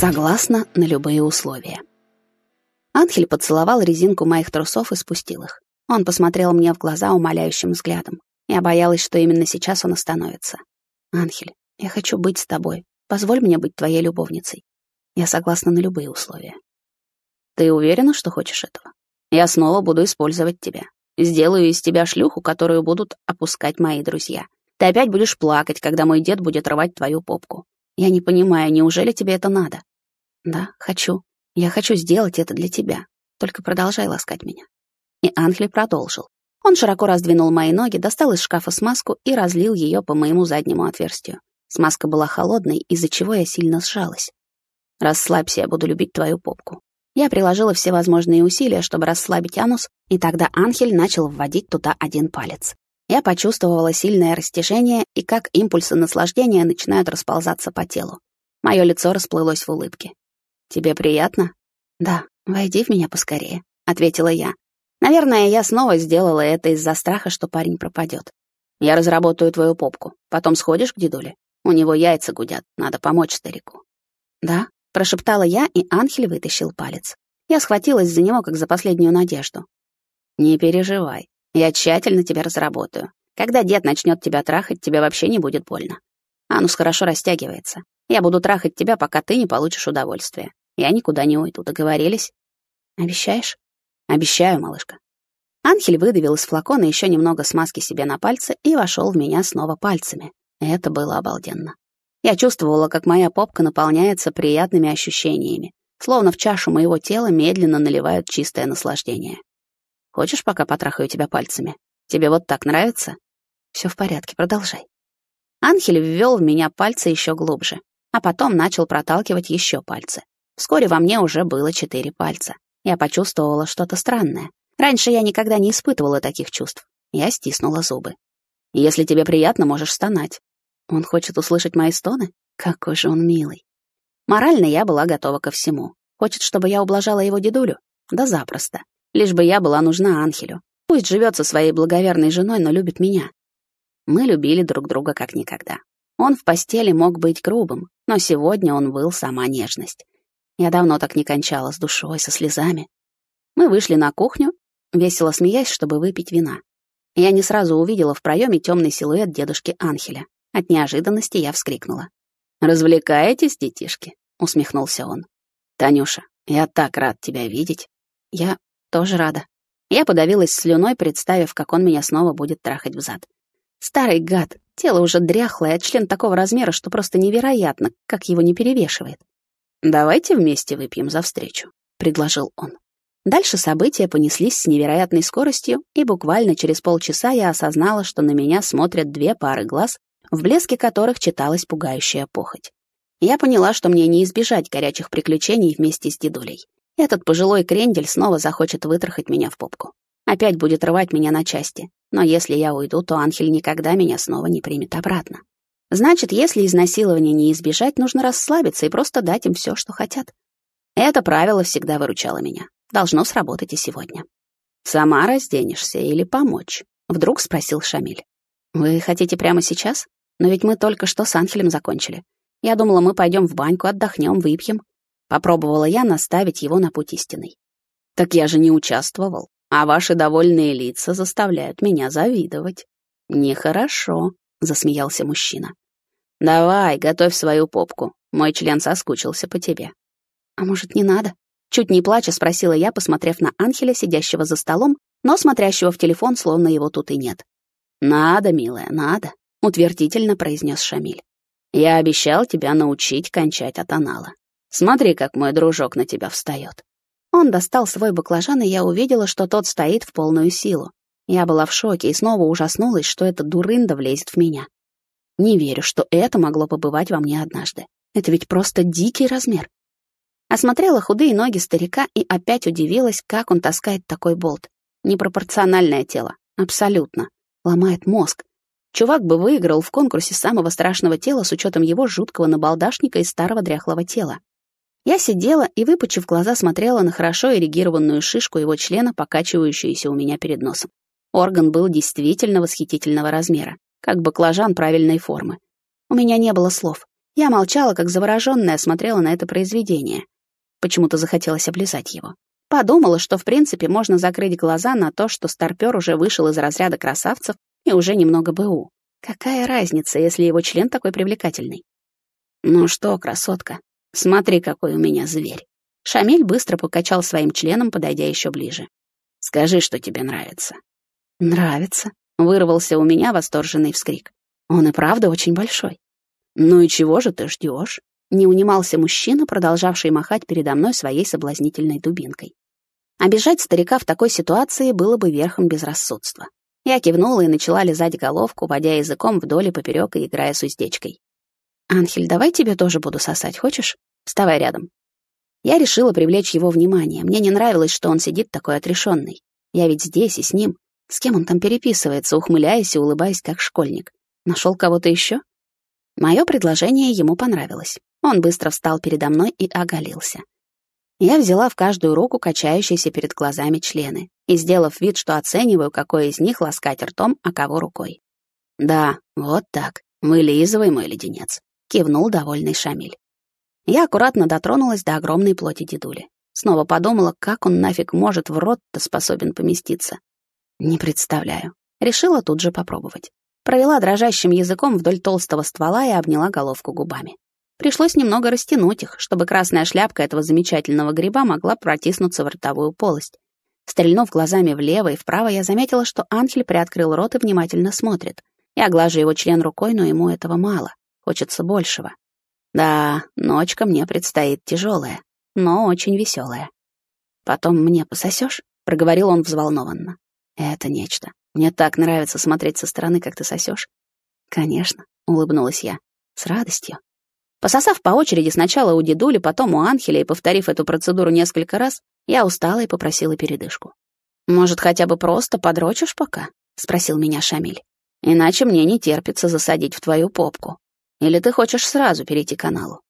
Согласна на любые условия. Анхель поцеловал резинку моих трусов и спустил их. Он посмотрел мне в глаза умоляющим взглядом. Я боялась, что именно сейчас он остановится. «Анхель, я хочу быть с тобой. Позволь мне быть твоей любовницей. Я согласна на любые условия». «Ты уверена, что хочешь этого? Я снова буду использовать тебя. Сделаю из тебя шлюху, которую будут опускать мои друзья. Ты опять будешь плакать, когда мой дед будет рвать твою попку. Я не понимаю, неужели тебе это надо? Да, хочу. Я хочу сделать это для тебя. Только продолжай ласкать меня. И Анхель продолжил. Он широко раздвинул мои ноги, достал из шкафа смазку и разлил ее по моему заднему отверстию. Смазка была холодной, из-за чего я сильно сжалась. «Расслабься, я буду любить твою попку». Я приложила все возможные усилия, чтобы расслабить анус, и тогда Анхель начал вводить туда один палец. Я почувствовала сильное растяжение и как импульсы наслаждения начинают расползаться по телу. Мое лицо расплылось в улыбке. «Тебе приятно?» «Да, войди в меня поскорее», — ответила я. Наверное, я снова сделала это из-за страха, что парень пропадет. «Я разработаю твою попку. Потом сходишь к дедуле. У него яйца гудят. Надо помочь старику». «Да», — прошептала я, и Анхель вытащил палец. Я схватилась за него, как за последнюю надежду. «Не переживай. Я тщательно тебя разработаю. Когда дед начнет тебя трахать, тебе вообще не будет больно. Анус хорошо растягивается. Я буду трахать тебя, пока ты не получишь удовольствие. Я никуда не уйду, договорились? Обещаешь? Обещаю, малышка. Анхель выдавил из флакона еще немного смазки себе на пальцы и вошел в меня снова пальцами. Это было обалденно. Я чувствовала, как моя попка наполняется приятными ощущениями, словно в чашу моего тела медленно наливают чистое наслаждение. Хочешь, пока потрахаю тебя пальцами? Тебе вот так нравится? Все в порядке, продолжай. Анхель ввел в меня пальцы еще глубже, а потом начал проталкивать еще пальцы. Вскоре во мне уже было четыре пальца. Я почувствовала что-то странное. Раньше я никогда не испытывала таких чувств. Я стиснула зубы. «Если тебе приятно, можешь стонать». Он хочет услышать мои стоны? Какой же он милый. Морально я была готова ко всему. Хочет, чтобы я ублажала его дедулю? Да запросто. Лишь бы я была нужна Анхелю. Пусть живет со своей благоверной женой, но любит меня. Мы любили друг друга как никогда. Он в постели мог быть грубым, но сегодня он был сама нежность. Я давно так не кончала с душой, со слезами. Мы вышли на кухню, весело смеясь, чтобы выпить вина. Я не сразу увидела в проеме темный силуэт дедушки Анхеля. От неожиданности я вскрикнула. «Развлекаетесь, детишки?» — усмехнулся он. «Танюша, я так рад тебя видеть». Я тоже рада. Я подавилась слюной, представив, как он меня снова будет трахать взад. Старый гад, тело уже дряхлое, а член такого размера, что просто невероятно, как его не перевешивает. «Давайте вместе выпьем за встречу», — предложил он. Дальше события понеслись с невероятной скоростью, и буквально через полчаса я осознала, что на меня смотрят две пары глаз, в блеске которых читалась пугающая похоть. Я поняла, что мне не избежать горячих приключений вместе с дедулей. Этот пожилой крендель снова захочет вытрахать меня в попку. Опять будет рвать меня на части. Но если я уйду, то Анхель никогда меня снова не примет обратно. Значит, если изнасилования не избежать, нужно расслабиться и просто дать им все, что хотят. Это правило всегда выручало меня. Должно сработать и сегодня. «Сама разденешься или помочь?» — вдруг спросил Шамиль. «Вы хотите прямо сейчас? Но ведь мы только что с Анхелем закончили. Я думала, мы пойдем в баньку, отдохнем, выпьем. Попробовала я наставить его на путь истинный. Так я же не участвовал, а ваши довольные лица заставляют меня завидовать. Нехорошо, засмеялся мужчина. Давай, готовь свою попку. Мой член соскучился по тебе. А может, не надо? Чуть не плача спросила я, посмотрев на Анхеля, сидящего за столом, но смотрящего в телефон, словно его тут и нет. «Надо, милая, надо», — утвердительно произнес Шамиль. «Я обещал тебя научить кончать от анала. Смотри, как мой дружок на тебя встает. Он достал свой баклажан, и я увидела, что тот стоит в полную силу. Я была в шоке и снова ужаснулась, что эта дурында влезет в меня. Не верю, что это могло побывать во мне однажды. Это ведь просто дикий размер. Осмотрела худые ноги старика и опять удивилась, как он таскает такой болт. Непропорциональное тело. Абсолютно. Ломает мозг. Чувак бы выиграл в конкурсе самого страшного тела с учетом его жуткого набалдашника и старого дряхлого тела. Я сидела и, выпучив глаза, смотрела на хорошо эрегированную шишку его члена, покачивающуюся у меня перед носом. Орган был действительно восхитительного размера, как баклажан правильной формы. У меня не было слов. Я молчала, как заворожённая, смотрела на это произведение. Почему-то захотелось облизать его. Подумала, что в принципе можно закрыть глаза на то, что старпёр уже вышел из разряда красавцев и уже немного БУ. Какая разница, если его член такой привлекательный? Ну что, красотка, смотри, какой у меня зверь. Шамиль быстро покачал своим членом, подойдя еще ближе. Скажи, что тебе нравится. Нравится, вырвался у меня восторженный вскрик. Он и правда очень большой. Ну и чего же ты ждешь? Не унимался мужчина, продолжавший махать передо мной своей соблазнительной дубинкой. Обижать старика в такой ситуации было бы верхом безрассудства. Я кивнула и начала лизать головку, водя языком вдоль и поперек и играя с уздечкой. «Анхель, давай тебе тоже буду сосать, хочешь? Вставай рядом». Я решила привлечь его внимание. Мне не нравилось, что он сидит такой отрешенный. Я ведь здесь и с ним. С кем он там переписывается, ухмыляясь и улыбаясь, как школьник? Нашел кого-то еще? Мое предложение ему понравилось. Он быстро встал передо мной и оголился. Я взяла в каждую руку качающиеся перед глазами члены и, сделав вид, что оцениваю, какой из них ласкать ртом, а кого рукой. «Да, вот так. Вылизывай мой леденец», — кивнул довольный Шамиль. Я аккуратно дотронулась до огромной плоти дедули. Снова подумала, как он нафиг может в рот-то способен поместиться. Не представляю. Решила тут же попробовать. Провела дрожащим языком вдоль толстого ствола и обняла головку губами. Пришлось немного растянуть их, чтобы красная шляпка этого замечательного гриба могла протиснуться в ротовую полость. Стрельнув глазами влево и вправо, я заметила, что Анхель приоткрыл рот и внимательно смотрит. Я глажу его член рукой, но ему этого мало. Хочется большего. Да, ночка мне предстоит тяжелая, но очень веселая. Потом мне пососешь? проговорил он взволнованно. Это нечто. Мне так нравится смотреть со стороны, как ты сосешь. Конечно, улыбнулась я. С радостью. Пососав по очереди сначала у дедули, потом у Анхеля и повторив эту процедуру несколько раз, я устала и попросила передышку. «Может, хотя бы просто подрочишь пока?» — спросил меня Шамиль. «Иначе мне не терпится засадить в твою попку. Или ты хочешь сразу перейти к каналу?»